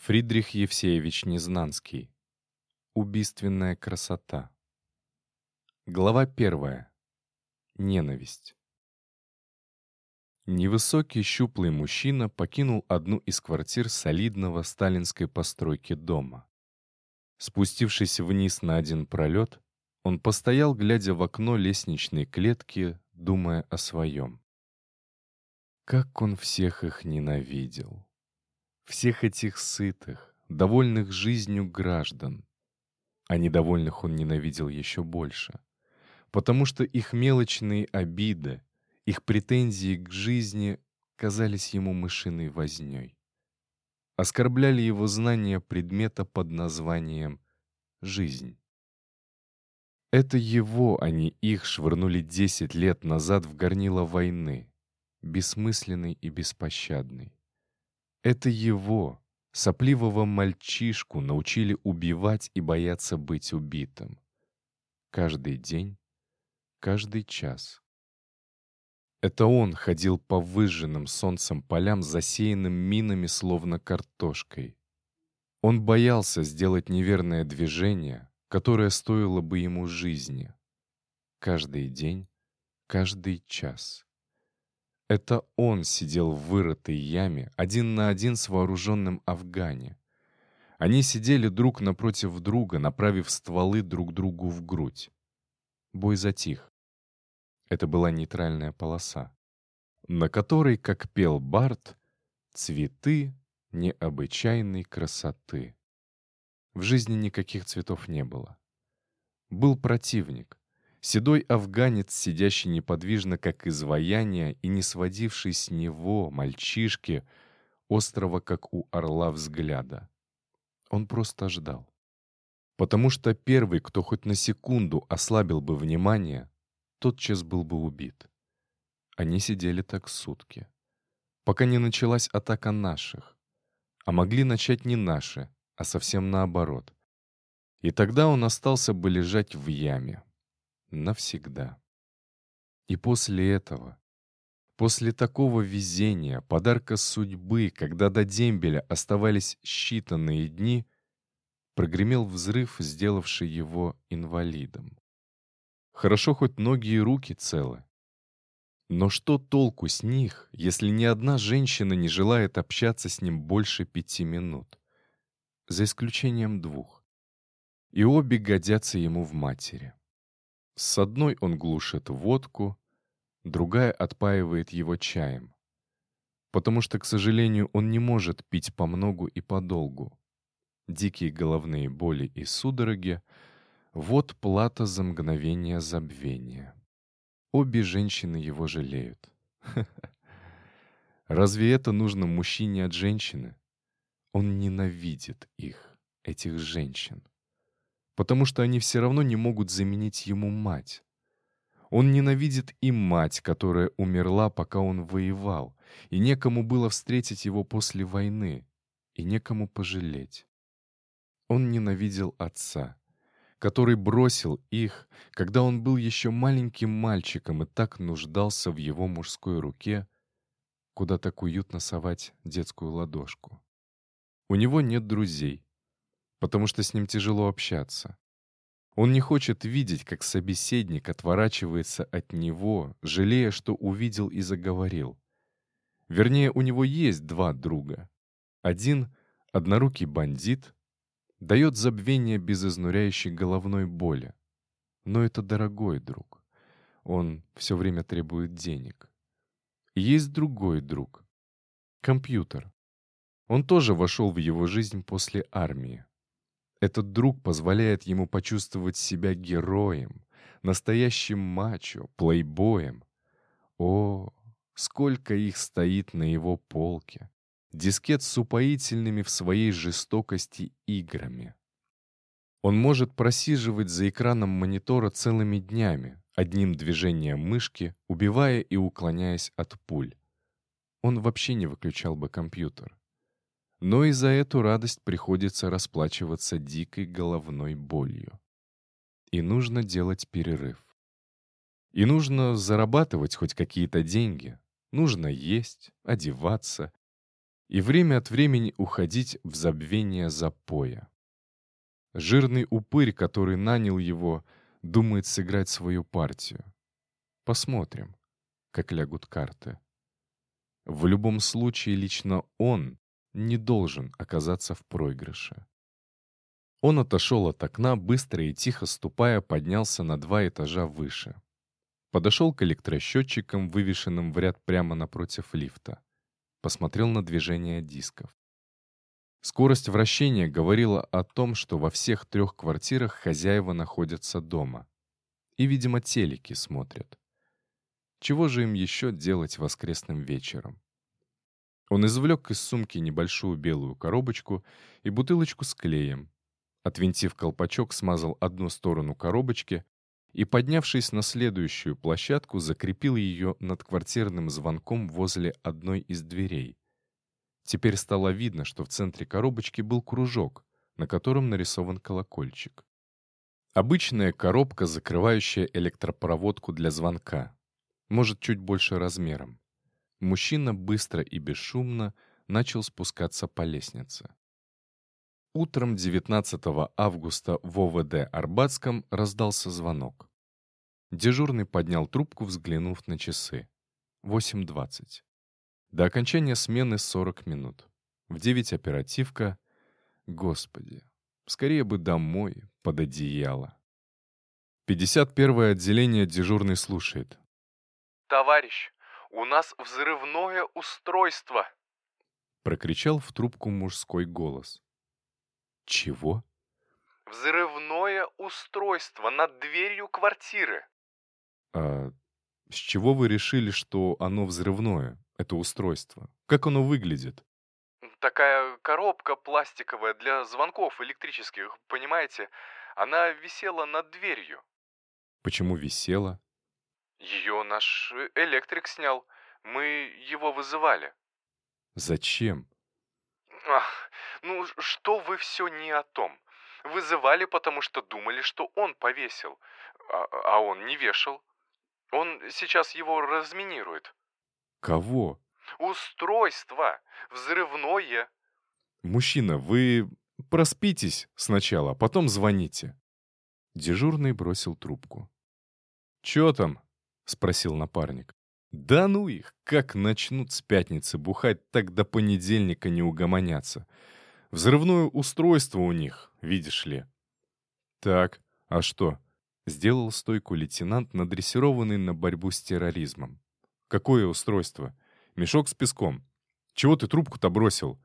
Фридрих Евсеевич Незнанский. Убийственная красота. Глава первая. Ненависть. Невысокий щуплый мужчина покинул одну из квартир солидного сталинской постройки дома. Спустившись вниз на один пролет, он постоял, глядя в окно лестничной клетки, думая о своем. Как он всех их ненавидел! Всех этих сытых, довольных жизнью граждан. А недовольных он ненавидел еще больше, потому что их мелочные обиды, их претензии к жизни казались ему мышиной вознёй. Оскорбляли его знания предмета под названием «жизнь». Это его, а не их, швырнули десять лет назад в горнило войны, бессмысленной и беспощадной. Это его, сопливого мальчишку, научили убивать и бояться быть убитым. Каждый день, каждый час. Это он ходил по выжженным солнцем полям, засеянным минами, словно картошкой. Он боялся сделать неверное движение, которое стоило бы ему жизни. Каждый день, каждый час. Это он сидел в вырытой яме, один на один с вооруженным Афгане. Они сидели друг напротив друга, направив стволы друг другу в грудь. Бой затих. Это была нейтральная полоса, на которой, как пел Барт, цветы необычайной красоты. В жизни никаких цветов не было. Был противник, Седой афганец, сидящий неподвижно, как изваяние, и не сводивший с него, мальчишки, острого, как у орла, взгляда. Он просто ждал. Потому что первый, кто хоть на секунду ослабил бы внимание, тотчас был бы убит. Они сидели так сутки. Пока не началась атака наших. А могли начать не наши, а совсем наоборот. И тогда он остался бы лежать в яме, навсегда. И после этого, после такого везения, подарка судьбы, когда до дембеля оставались считанные дни, прогремел взрыв, сделавший его инвалидом. Хорошо хоть ноги и руки целы. Но что толку с них, если ни одна женщина не желает общаться с ним больше пяти минут? За исключением двух. И обе годятся ему в матери. С одной он глушит водку, другая отпаивает его чаем. Потому что, к сожалению, он не может пить помногу и подолгу. Дикие головные боли и судороги — вот плата за мгновение забвения. Обе женщины его жалеют. Разве это нужно мужчине от женщины? Он ненавидит их, этих женщин потому что они все равно не могут заменить ему мать. Он ненавидит и мать, которая умерла, пока он воевал, и некому было встретить его после войны, и некому пожалеть. Он ненавидел отца, который бросил их, когда он был еще маленьким мальчиком и так нуждался в его мужской руке, куда так уютно совать детскую ладошку. У него нет друзей, потому что с ним тяжело общаться. Он не хочет видеть, как собеседник отворачивается от него, жалея, что увидел и заговорил. Вернее, у него есть два друга. Один — однорукий бандит, дает забвение без изнуряющей головной боли. Но это дорогой друг. Он все время требует денег. Есть другой друг — компьютер. Он тоже вошел в его жизнь после армии. Этот друг позволяет ему почувствовать себя героем, настоящим мачо, плейбоем. О, сколько их стоит на его полке! Дискет с упоительными в своей жестокости играми. Он может просиживать за экраном монитора целыми днями, одним движением мышки, убивая и уклоняясь от пуль. Он вообще не выключал бы компьютер но и за эту радость приходится расплачиваться дикой головной болью. И нужно делать перерыв. И нужно зарабатывать хоть какие-то деньги. Нужно есть, одеваться. и время от времени уходить в забвение запоя. Жирный упырь, который нанял его, думает сыграть свою партию. Посмотрим, как лягут карты. В любом случае, лично он не должен оказаться в проигрыше. Он отошел от окна, быстро и тихо ступая, поднялся на два этажа выше. Подошел к электросчетчикам, вывешенным в ряд прямо напротив лифта. Посмотрел на движение дисков. Скорость вращения говорила о том, что во всех трех квартирах хозяева находятся дома. И, видимо, телеки смотрят. Чего же им еще делать воскресным вечером? Он извлек из сумки небольшую белую коробочку и бутылочку с клеем. Отвинтив колпачок, смазал одну сторону коробочки и, поднявшись на следующую площадку, закрепил ее над квартирным звонком возле одной из дверей. Теперь стало видно, что в центре коробочки был кружок, на котором нарисован колокольчик. Обычная коробка, закрывающая электропроводку для звонка может, чуть больше размером. Мужчина быстро и бесшумно начал спускаться по лестнице. Утром 19 августа в ОВД Арбатском раздался звонок. Дежурный поднял трубку, взглянув на часы. 8.20. До окончания смены 40 минут. В 9 оперативка. Господи, скорее бы домой, под одеяло. 51 отделение дежурный слушает. «Товарищ, у нас взрывное устройство!» Прокричал в трубку мужской голос. «Чего?» «Взрывное устройство над дверью квартиры!» «А с чего вы решили, что оно взрывное, это устройство? Как оно выглядит?» «Такая коробка пластиковая для звонков электрических, понимаете? Она висела над дверью». «Почему висела?» Ее наш э, электрик снял. Мы его вызывали. Зачем? Ах, ну что вы все не о том. Вызывали, потому что думали, что он повесил. А, а он не вешал. Он сейчас его разминирует. Кого? Устройство. Взрывное. Мужчина, вы проспитесь сначала, а потом звоните. Дежурный бросил трубку. «Чё там?» — спросил напарник. «Да ну их! Как начнут с пятницы бухать, так до понедельника не угомонятся. Взрывное устройство у них, видишь ли». «Так, а что?» — сделал стойку лейтенант, надрессированный на борьбу с терроризмом. «Какое устройство? Мешок с песком. Чего ты трубку-то бросил?»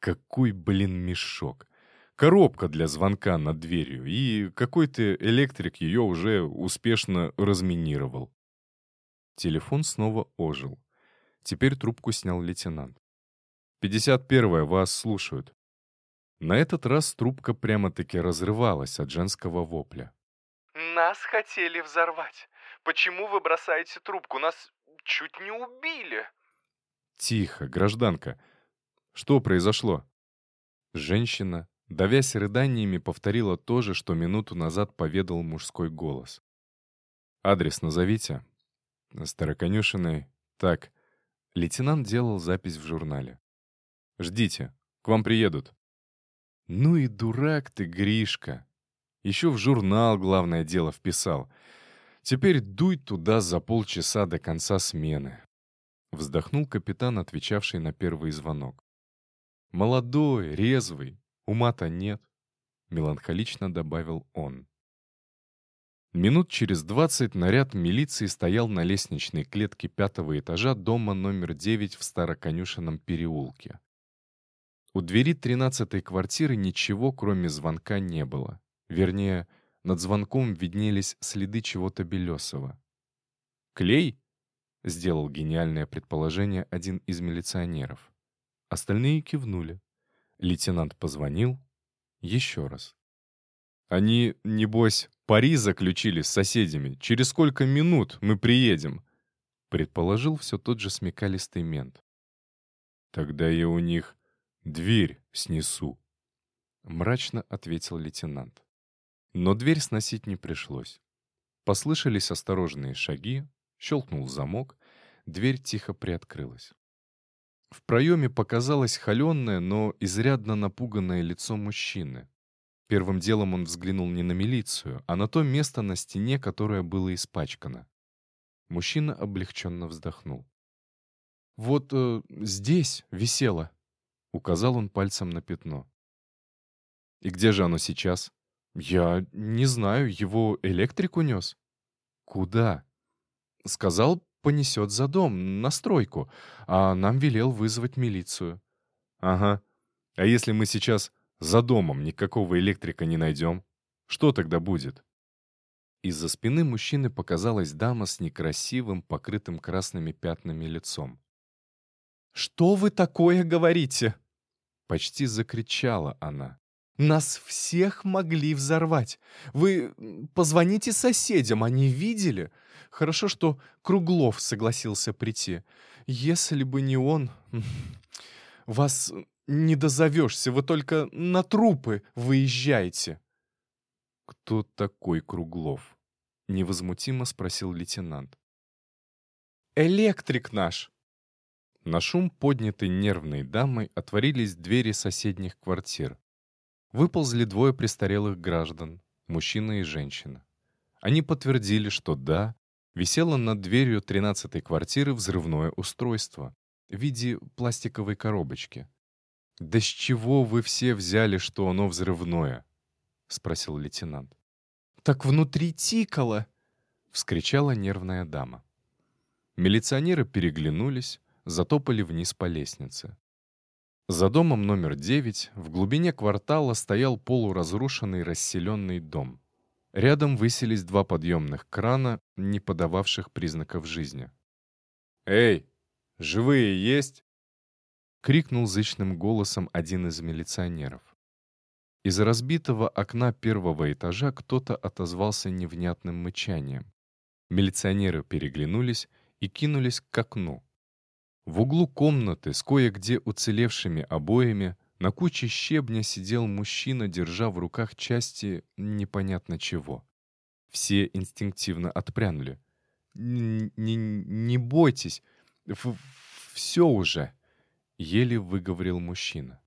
«Какой, блин, мешок?» коробка для звонка над дверью, и какой-то электрик ее уже успешно разминировал. Телефон снова ожил. Теперь трубку снял лейтенант. «Пятьдесят первая, вас слушают». На этот раз трубка прямо-таки разрывалась от женского вопля. «Нас хотели взорвать. Почему вы бросаете трубку? Нас чуть не убили». «Тихо, гражданка. Что произошло?» Женщина, давясь рыданиями, повторила то же, что минуту назад поведал мужской голос. «Адрес назовите, Староконюшиной. Так, лейтенант делал запись в журнале. «Ждите, к вам приедут». «Ну и дурак ты, Гришка. Еще в журнал главное дело вписал. Теперь дуй туда за полчаса до конца смены». Вздохнул капитан, отвечавший на первый звонок. «Молодой, резвый, ума-то нет», — меланхолично добавил он. Минут через двадцать наряд милиции стоял на лестничной клетке пятого этажа дома номер девять в Староконюшенном переулке. У двери тринадцатой квартиры ничего, кроме звонка, не было. Вернее, над звонком виднелись следы чего-то белесого. «Клей?» — сделал гениальное предположение один из милиционеров. Остальные кивнули. Лейтенант позвонил. Еще раз. «Они, небось, Пари заключили с соседями. Через сколько минут мы приедем?» Предположил все тот же смекалистый мент. «Тогда я у них дверь снесу», — мрачно ответил лейтенант. Но дверь сносить не пришлось. Послышались осторожные шаги, щелкнул замок, дверь тихо приоткрылась. В проеме показалось холеное, но изрядно напуганное лицо мужчины. Первым делом он взглянул не на милицию, а на то место на стене, которое было испачкано. Мужчина облегченно вздохнул. «Вот э, здесь висело», — указал он пальцем на пятно. «И где же оно сейчас?» «Я не знаю, его электрик унес». «Куда?» «Сказал, понесет за дом, на стройку, а нам велел вызвать милицию». «Ага. А если мы сейчас за домом никакого электрика не найдем. Что тогда будет? Из-за спины мужчины показалась дама с некрасивым, покрытым красными пятнами лицом. «Что вы такое говорите?» Почти закричала она. «Нас всех могли взорвать. Вы позвоните соседям, они видели. Хорошо, что Круглов согласился прийти. Если бы не он, вас не дозовешься, вы только на трупы выезжаете. Кто такой Круглов? Невозмутимо спросил лейтенант. Электрик наш. На шум, поднятый нервной дамой, отворились двери соседних квартир. Выползли двое престарелых граждан, мужчина и женщина. Они подтвердили, что да, висело над дверью тринадцатой квартиры взрывное устройство в виде пластиковой коробочки. «Да с чего вы все взяли, что оно взрывное?» — спросил лейтенант. «Так внутри тикало!» — вскричала нервная дама. Милиционеры переглянулись, затопали вниз по лестнице. За домом номер девять в глубине квартала стоял полуразрушенный расселенный дом. Рядом высились два подъемных крана, не подававших признаков жизни. «Эй, живые есть?» — крикнул зычным голосом один из милиционеров. Из разбитого окна первого этажа кто-то отозвался невнятным мычанием. Милиционеры переглянулись и кинулись к окну. В углу комнаты с кое-где уцелевшими обоями на куче щебня сидел мужчина, держа в руках части непонятно чего. Все инстинктивно отпрянули. «Не, не бойтесь, все уже!» — еле выговорил мужчина.